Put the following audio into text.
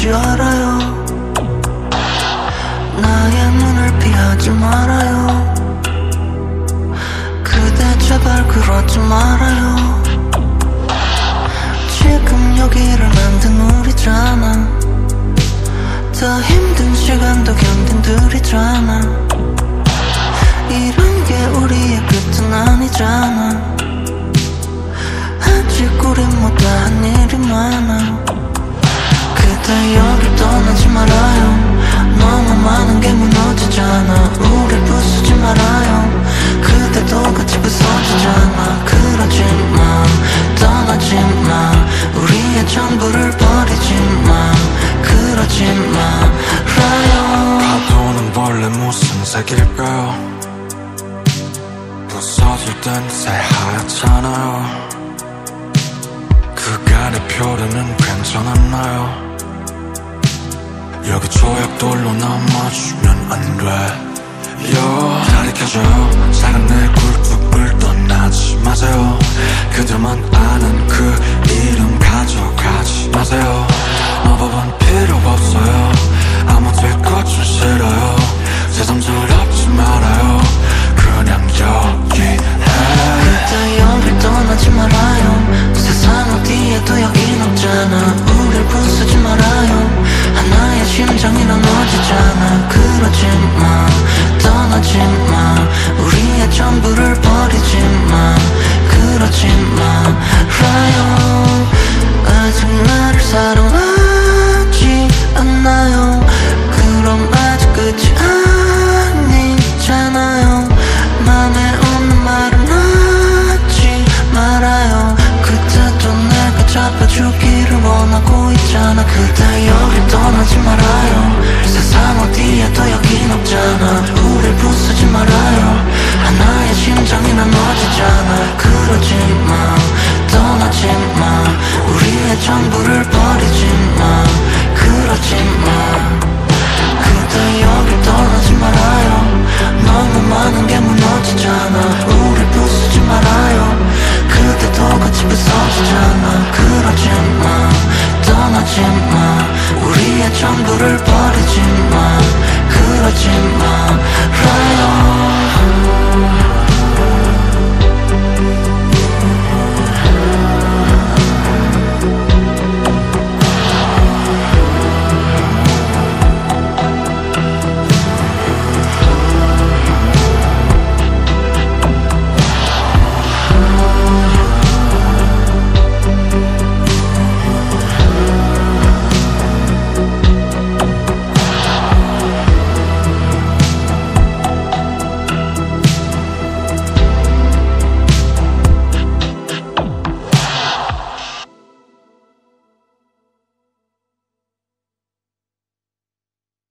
말할지 알아요. 나의 눈을 피하지 말아요. 그대 제발 그러지 말아요. 지금 여기를 만든 우리잖아. 더 힘든 시간도 견딘 둘이잖아. 이런 게 우리의 끝은 아니잖아 땐 새하얗잖아요. 그간의 표류는 괜찮았나요? 여기 조약돌로 남아주면 안 돼요 가리켜줘요. 작은 내 굴뚝을 떠나지 마세요. 그들만 없잖아. 우릴 부수지 말아요. 하나의 심장이 나눠 나눠지잖아. 그러지 마 떠나지 마 우리의 전부를 버리지 마 그러지 마 그대 여길 떠나지 말아요. 너무 많은 게 무너지잖아. 우릴 부수지 말아요. 그대도 같이 부서지잖아. 그러지 마 떠나지 마 우리의 전부를 버리지 마 그러지 말아요